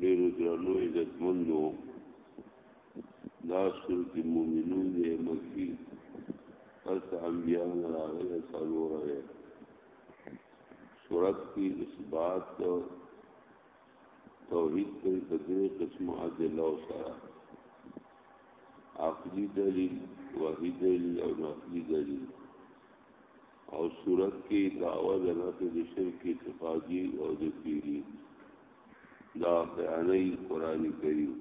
ډیرو درنو عزتمندو دا صورت مومنون دی مکی پس انبیاء راغلی سالور دی صورت کی اثبات توحید پر قدر قسم عدل او سرا عقلی دلیل وحی دلیل او نقلی دلیل او صورت کې دعوه د نفي د شرک اعتقادي او د فعلي دا بیانې قران کریم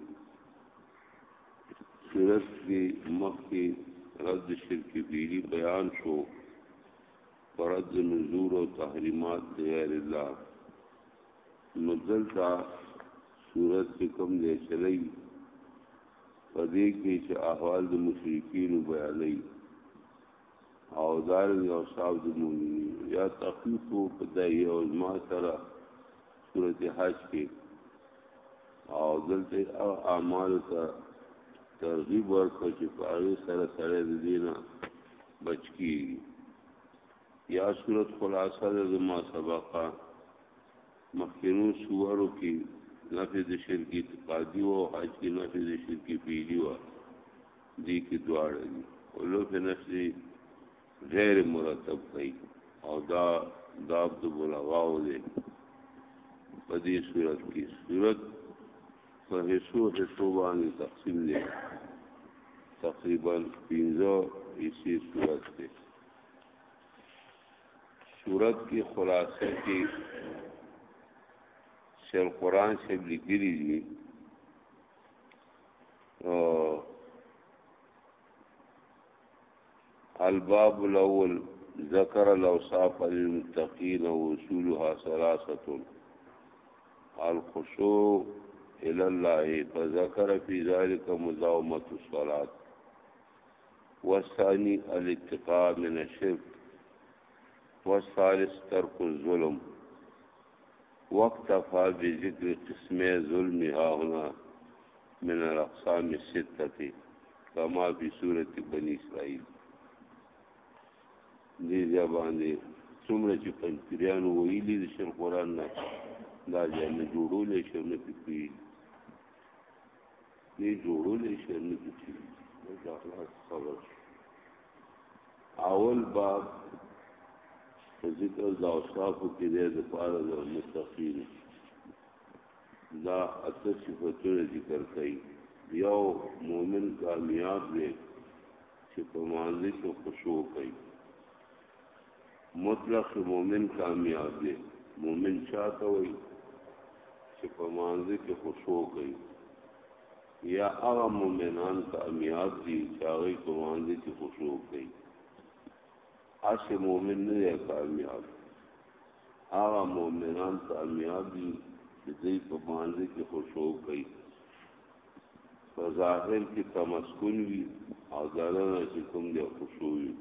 صورت کې مخکې رد شرک فعلي بیان شو فرد نذور او تحریمات غیر الله نزل تا صورت کې کوم دی چلی پدې کې چې احوال د مشرکین بیانې او دار یو صاحب د مؤمنین یا تخفیف په دای او ما سره سورته حج کې او دلته او اعمال ته ترغیب ورکړ چې په هغه سره سره د دینه بچ کی یا صورت خلاصه د ما سبقه مخکینو سوورو کې نفي د شرک اعتقادي او حج کې نفي د شرک فعلی و دي کې دواړه دي اولوف نفس غیر مرتب کوي او دا دا عبد بلغاو دی په دې صورت کې صورت په حصو حصو باندې تقسیم دی تقریبا 15 حصے صورت دی صورت کې خلاصه کې شیخ قرآن شیخ لیکلی دی او الباب الاول ذکر الاوصاف للمتقین واصولها ثلاثه الخشوع الى الله فذكر في ذلك مزاومه الصلاه والثاني الاتقاء من الشرك والثالث ترك الظلم واکتفی بذکر قسمی ظلم ها هنا من الاقسام السته کما فی صورت بنی اسرائیل دې ځا باندې څومره چې پنځپریانو ویلي د شر قران نه دا ځای نه جوړول شي نه پکې دې جوړول شي نه پکې دا خلاص خبر شي اول باب په ذکر دا اوصافو کې دی د پاره د متقین دا اته صفاتونه ذکر کړي یو مؤمن کامیاب دی چې په مانځي کې خشوع کوي مطلق مؤمن کامیاب دی مؤمن چاته وایي چې په مانځي کې خشوع کوي یا هغه مؤمنان کامیاب دي چې هغه کوانځي کې خشوع کوي اسه مؤمن نه دی کامیاب هغه مؤمنان کامیاب دي چې دوی په باندې کې خشوع کوي په ظاهر کې تمسکن وي او دلنه چې کوم دی خشوع وي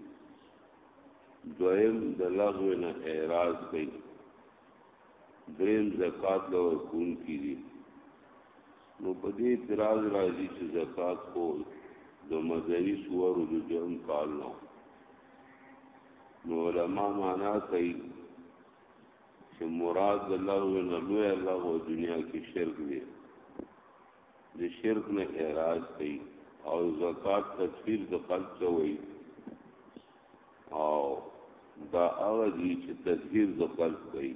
دویم د لغو نه اعراض کوي دریم زکات له ورکوونکي دي نو په دې اعتراض راځي چې زکات خو د مدني سورو د دویم کال نو نو علما معنا کوي چې مراد د لغو نه لوی لغو دنیا کې شرک دی د شرک نه اعراض کوي او زکات تکفیر د خلق کوي او دا هغه دي چې تزهیر د قلب کوي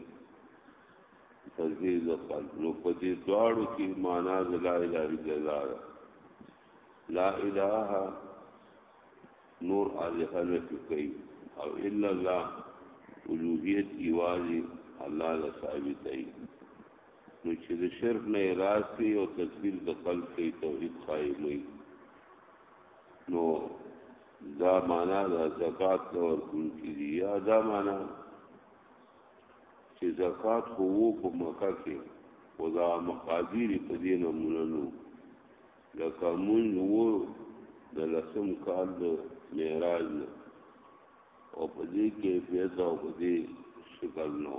تزهیر د قلب نو په دې دواړو کې معنا د لا اله الا الله ده لا اله نور الہ نه کوي او الا الله الوهیت ایوازي الله له ثابت دی نو چې د شرک نه راځي او تزهیر د قلب کوي توحید قائم وي نو دا معنا د زکات نور کول کیږي یا دا معنا چې زکات خو په مکه کې خدا مقادیر په دې نمونه نو لکه مون وو د لسم کال د معراج نه او په دې کې پیدا او په دې شکل نو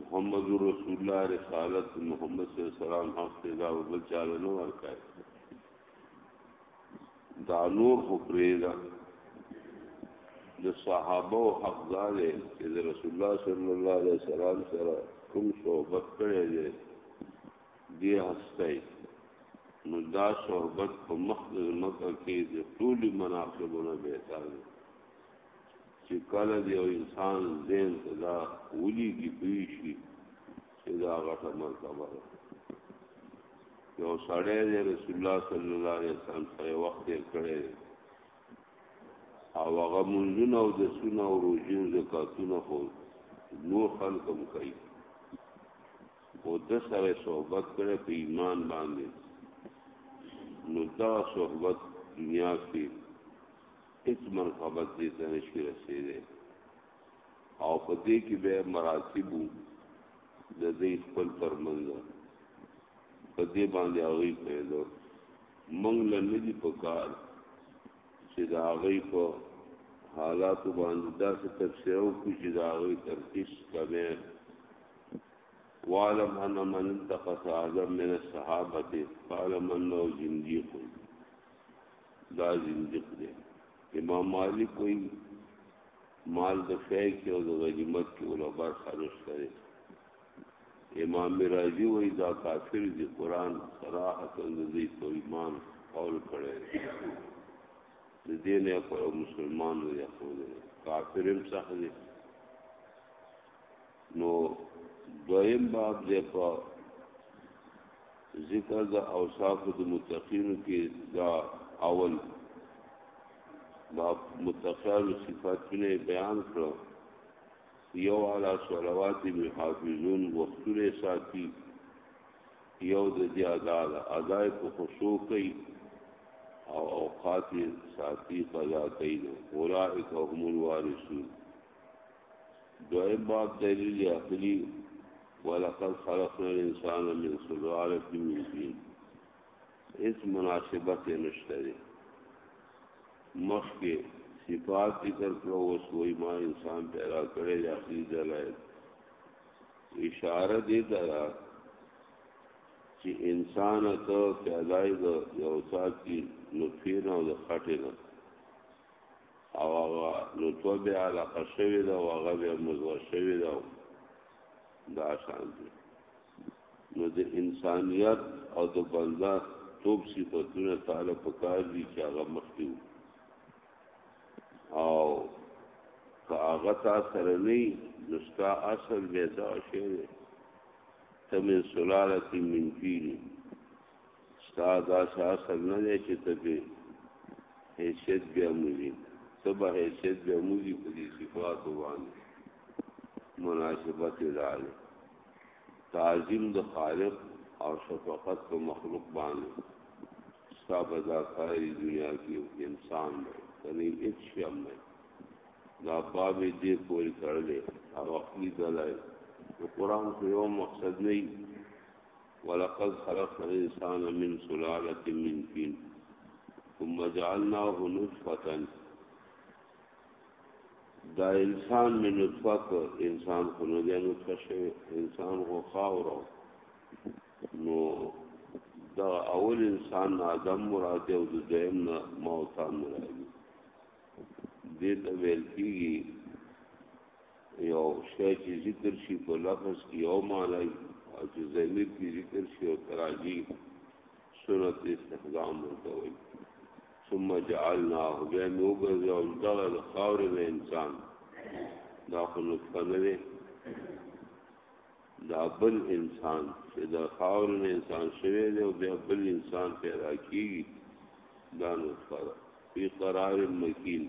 محمد رسول الله رسالت محمد صلی الله علیه وسلم حق ته دا بل چاله نه ورکای دا نور خو پرېدا د صحابه او حق زاده چې رسول الله صلی الله علیه وسلم سره کوم صحبت کړی دی دی هستای نو دا صحبت په مخ د مکه کې د ټولي مناقبونه به تاسو چې کله دی او انسان زین ته دا ولي کې پیشي چې دا غټه مرتبه ده یو سړی دی رسول الله صلی الله علیه وسلم سره وخت یې کړی او هغه منځونه او د سونه او روزي او زکاتونه خو نور خلک هم کوي او د سره صحبت کړي په ایمان باندې نو دا صحبت دنیا کې هیڅ منقبت دې ته نشي رسیدي او په دې کې به مراتب د دې خپل ترمنځ په دې باندې هغه پیدا منګ لنه دي په کار چې دا هغه په حالات باندې داسې تفسیر او کوم چې دا هغه ترخیص کوي وعلم ان من انتقص اعظم من الصحابه قال من لو زنديق دا زندق دی امام مالک وی مال د فی کې او د غنیمت کې ولا برخه نشته امام رازی وی دا کافر دی قران صراحت د دې په ایمان قول کړي د دې نه په مسلمان نه یقول کافر هم صح دی نو دویم باب دی په ذکر د اوصاف د متقینو کې دا اول دا متقیانو صفاتونه بیان کړو یو علا صلوات محافظون وختونه ساتي یو د دې ادا ادای په خشوع کوي او اوقات ساتي قضا کوي اولئک هم الوارثون دویم باب دلیل عقلی ولقد خلقنا الانسان من سلالة من طين هیڅ مناسبت نشته دی مخکې صفات ذکر کړو اوس وای ما انسان پیدا کړی یا خپل دلایل اشاره دې درا چې انسان ته پیدای د یو سات کې نطفه نه او د خټه نه او هغه رتبه به علاقه شوی دا او هغه به مزغه شوی دا دا شان دي نو د انسانیت او د بنده توپ صفاتونه تعالی په کار دي چې هغه مخکې او که هغه تا سره نه نو ستا اصل به دا شی دی ته من سلالت من فیلی ستا داسې اصل نه دی چې ته به حیثیت بیا موزي ته به حیثیت بیا موزي په دې صفاتو باندې مناسبت لاله تعظیم د خالق او شفقت په مخلوق باندې ستا به دا ساری دنیا کې انسان دی کني هیڅ شی هم نه دا باب دې پوری کړلې او عقلي دلایل قرآن کې یو مقصد نه ولقد خلقنا الانسان من سلاله من طين ثم جعلناه نطفه دا انسان من نطفه انسان خو نه دی نطفه شوی انسان خو خاورو نو دا اول انسان آدم مراد او د دیم نه موتا مراد دې ته ویل کیږي یو شی چې ذکر شي په لفظ کې یو معنی او چې ضمیر کې ذکر شي او تراجی سنت استخدام ورته وي ثم جعلنا بیا نو ګرځي او دا د خاور نه انسان دا خو نطفه نه دی دا بل انسان چې دا خاور نه انسان شوی دی او بیا بل انسان پیدا کیږي دا نطفه ده فی قرار مکین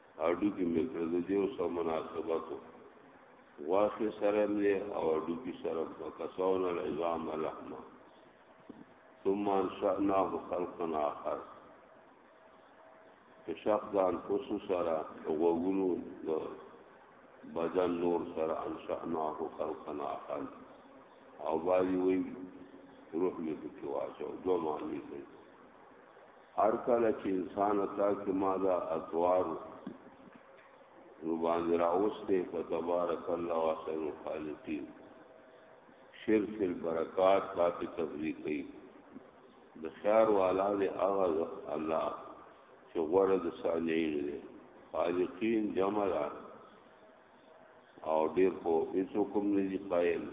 هډوکي مې کړل د دیو سره مناسبت و غواښې سره مې او هډوکي سره وکسون العظام لحمه ثم انشأناه خلقا آخر په شخص د انفسو سره غوګونو د بدن نور سره انشأناه خلقا آخر او باندې وی روح مې پکې واچو دوه معنی کوي هر کله چې انسان تا کې ما دا اطوار روبان راوسته په تبارک الله واسن خالقین شرف البرکات باقی تفریقی د خیر والا دې اغه الله چې غوړه د صالحین دې خالقین جمع او ډیر خو هیڅ کوم نه دی قائل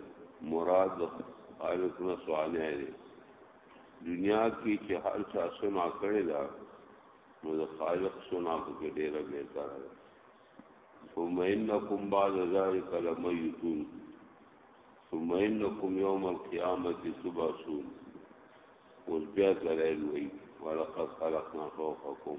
مراد اهل سنت صالح دی دنیا کې چې هر چا سنا کړی دا نو د خالق سنا کو کې ډیره بهتره ده ثم انکم بعد ذلک لمیتون ثم انکم یوم القیامت تبعثون اوس بیا دلایل وی ولقد خلقنا فوقکم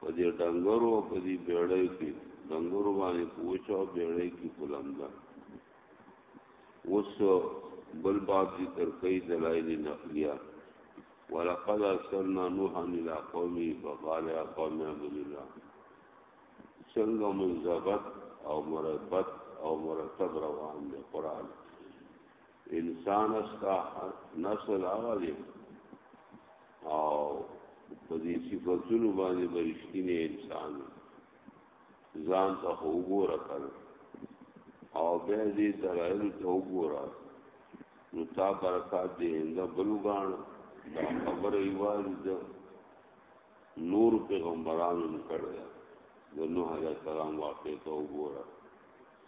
په دې ډنګرو او په دې بیړۍ کې ډنګرو باندې په وچه او بیړۍ کې په لمده اوس بل باب ذکر کوي دلایل نقلیه ولقد ارسلنا نوحا الى قومه فقال يا قوم اعبدوا الله څنګه منضبط او مرتب او مرتب روان دی قران انسان استا نسل هغه دی او په دې صفاتونو باندې برښتینی انسان ځان ته وګوره کړ او به دې درایل ته وګوره نو تا برکات دې هند بلوغان دا خبر ایواز ده نور پیغمبرانو کړه د نوح علیه السلام واقع ته وګوره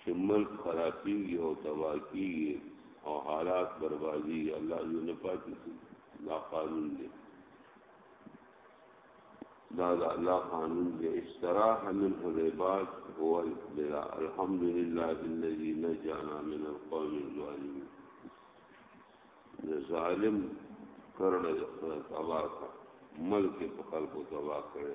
چې ملک خرابیږي او تباه کیږي او حالات بربادي الله دې نه پاتې کړي دا قانون دی دا دا الله قانون دی استراح من العباد هو البلاء الحمد لله الذي نجانا من القوم الظالمين ظالم کرنا تباہ کا ملک په خلکو تباہ کړي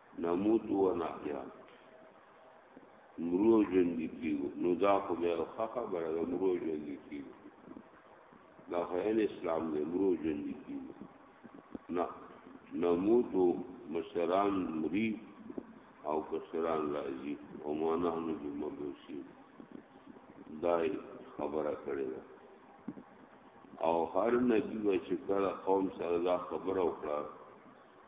نموت و نحیا مرو ژوند کیو نو دا خو به او خبره ده مرو ژوند کیو دا خو اسلام دی مرو ژوند کیو نه نموت مشران مری او کشران راځي او ما نه نو د مبوسی دای خبره کړې ده او هر نبی و چې کله قوم سره دا خبره وکړه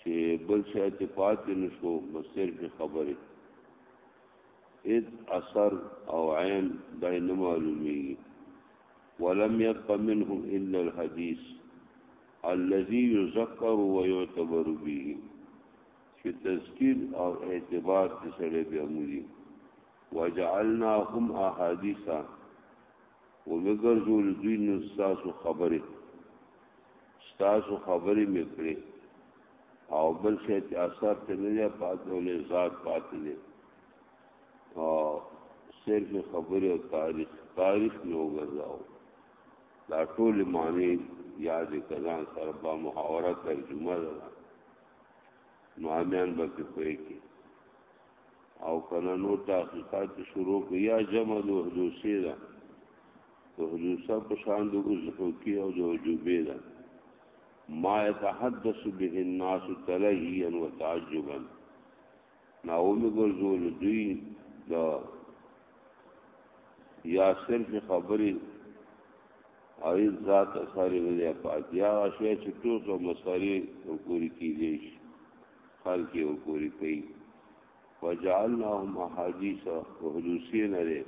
چې بل شي چې پاتې نشو نو صرف خبرې اذ اثر او عین دای نه معلومیږي ولم يبق منهم الا الحديث الذي يذكر ويعتبر به چې تذکیر او اعتبار دې سره به امري وجعلناهم احاديثا ومګر ذو الدين الساس خبره ستاسو خبرې مې کړې او بل شي چې اثر ته نه دی پاتې ولې ذات پاتې دی او صرف خبرې او تاریخ تاریخ مې وګرځاو دا ټول معنی یاد کزان سره با محاوره ترجمه ده نو امیان به پوهې کې او کنه نور تحقیقات شروع کړي یا جمع د حدوثی ده د حدوثه په شان د ازحوکی او د عجوبه ده ما يتحدث به الناس تلهيا وتعجبا ناوم ګرځول دوی د یا صرف خبرې اې ذات اثر نه دی پاتیا شوی چې ټول مسالې وګوري کیږي حال کې او پوری کوي وجعلناهم احادیث او حدوثی نه ده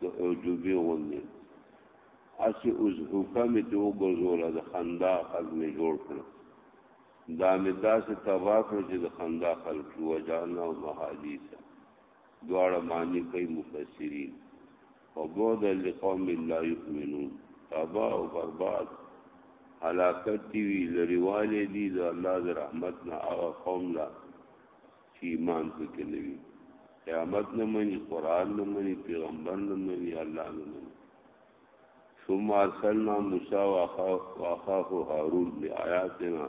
د اوجوبی غوندې اسی اوس حکم ته وګرځول د خندا خلک می جوړ کړ دا می داسې تبا کړ چې د خندا خلک وجعلناهم احادیث دواړه معنی کوي مفسرین وبعد لقوم لا یؤمنون تبا او برباد حلاکت دی وی لریواله دی د الله د رحمت نه هغه قوم لا چې ایمان پکې نه وي قیامت نه مني قران نه مني پیغمبر نه مني الله نه مني ثم ارسلنا موسی واخاه هارون بآياتنا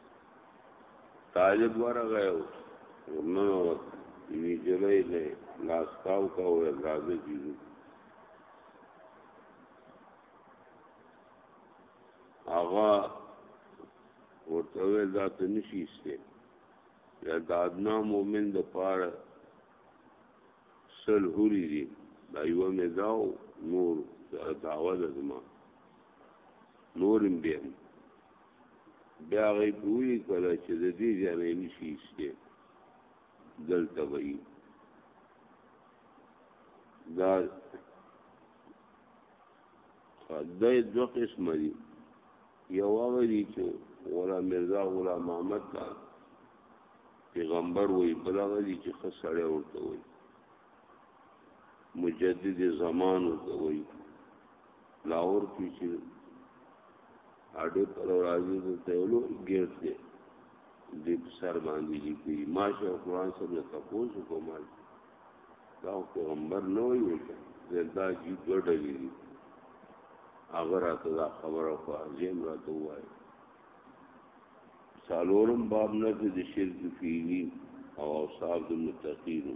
طالب ورغه او نو وی جلې له لاس تاو کا او راځي جوړو هغه ورته ویل دا ته نشي استه یا د ادنا مؤمن د پاره سل هوري دي دا یو مې داو نور دعوه ده زما نورم بیا بیا غي پوری کړه چې د دې ځنه نشي استه دلته وایي دا د دوه قسم دي یو هغه دي چې ولا مرزا ولا محمد تا پیغمبر وایي بل هغه دي چې خسړې ورته وایي مجدد زمان ورته وایي لاور کې چې اډې پر راځي د تیلو ګیر دی د سر باندې لیکي ما شه قرآن سره تاسو کوم دا پیغمبر نو یو زنده جی ګډه دي هغه راته دا خبره خو عظیم راته وایي سالورم باب نه د شرک فیلی او اوصاف د متقینو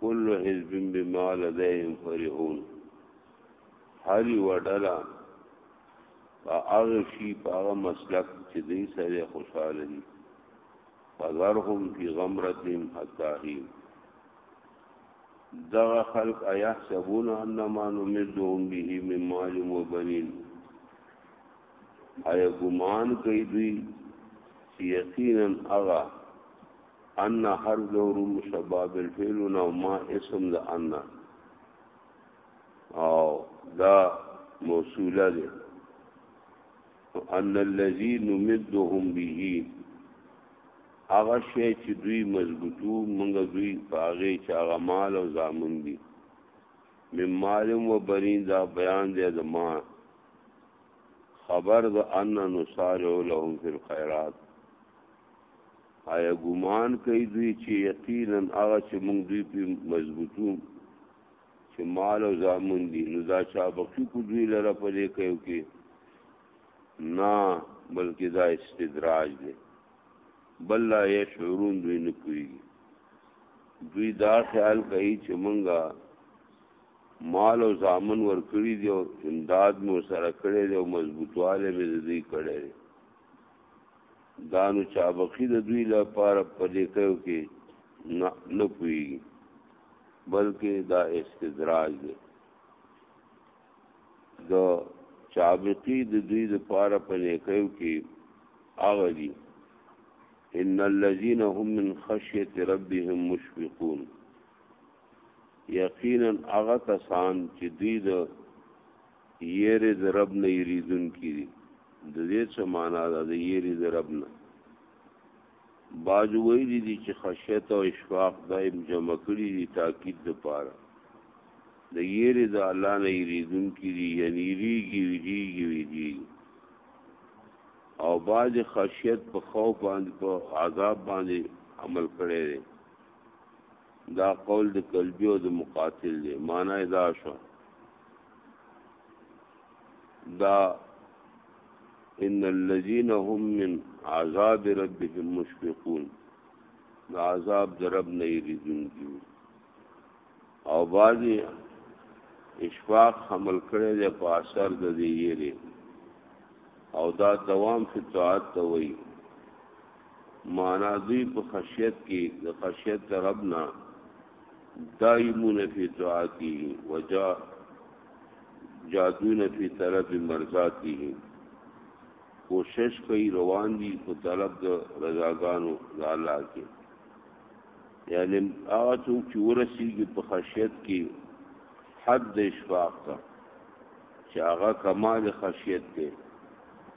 کل حزب بما لديهم فرحون هر یو ډله په هغه شي په هغه مسلک چې دوی سره خوشاله دي فذرهم فی غمرتهم حتی حین دغه خلق ایحسبون انما نمدهم به من مال و بنین آیا ګمان کوي دوی چې یقینا هغه ان حرف د ورو مشبه بالفعل نه او ما اسم د ان او دا موصوله ده ان الذي نمدهم به هغه شی چې دوی مضبوطو موږ دوی پاغه چې هغه مال او زامن دي مم مال و برین دا بیان دی د ما خبر د ان نصارع لهم فی الخيرات آیا ګمان کوي دوی چې یقینا هغه چې موږ دوی په مضبوطو چې مال او زامن دي نو دا چا بخښي کو دوی لره په دې کوي کې نه بلکې دا استدراج دی بل لا یې شعورون دوی نه کوي دوی دا خیال کوي چې مونږه مال او ځامن ورکړي دي او امداد مو سره کړي دي او مضبوطواله مې دې کړي دا نو چابقی د دوی لپاره په لیکو کې نه نه پوهیږي بلکې دا استدراج دی د چابقی د دوی لپاره په لیکو کې هغه دي ان الذين هم من خشيه ربهم مشفقون یقینا هغه کسان چې دوی د یری د رب نه یریدون کی دی د دې څه معنا ده د یری د رب نه باج ویلی دي چې خشیت او اشفاق دایم جمع کړی دي تاکید د پاره د یری د الله نه یریدون کې دی یعنی ریږي ویږي ویږي او باج خشیت په خوف باندې په عذاب باندې عمل کړي دی دا قول د قلبی او د مقاتل دی معنی دا شو دا ان الذين هم من عذاب ربهم مشفقون دا عذاب در رب نه یریدون کی او بعضی اشفاق حمل کړي د په اثر د دې یری او دا دوام فی طاعت ته وایي معنا دوی په خشیت کې د خشیت ربنا دائمون فی طاعته وجا جادون فی طلب مرضاته کوشش کوي روان دي په طلب د رضاګانو د الله کې یعنی هغه څوک چې ورسیږي په خشیت کې حد د اشفاق ته چې هغه کمال خشیت دی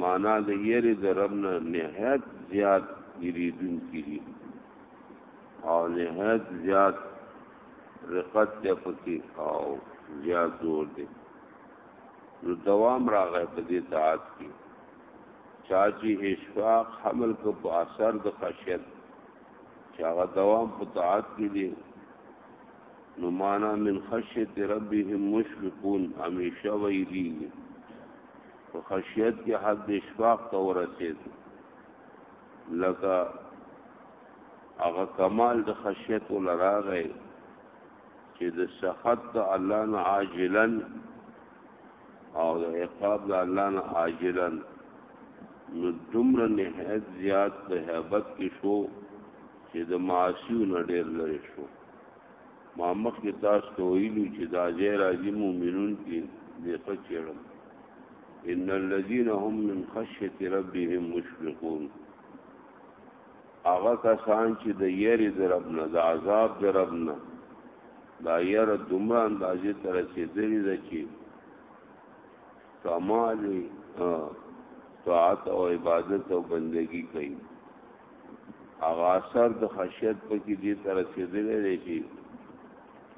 معنا د یری د رب نه نهایت زیات یریدون کیږي او نهایت زیات رقت ته پکې او زیات زور دی نو دوام راغی په دې طاعت کې چا چې اشفاق حمل کو په اثر د خشیت چې هغه دوام په طاعت کې دی نو معنا من خشیت ربهم مشفقون همیشه ویری په خشیت کې حد اشفاق ته ورسید لکه هغه کمال د خشیت ولراغی چې د سخط د الله نه عاجلا او د عقاب د الله نه عاجلا نو دومره نهایت زیات په هیبت کې شو چې د معاصیو نه ډېر لرې شو ما مخکې تاسو ته ویلو چې دا ځای راځي مؤمنون کې دې ښه چېړم ان الذين هم من خشيه ربهم مشفقون هغه کسان چې د یری د رب نه د عذاب د رب نه دا یره دومره اندازې ته رسېدلې ده چې کمال طاعت او عبادت او بندگی کوي هغه اثر د خشیت په کې دې ته رسېدلی دی چې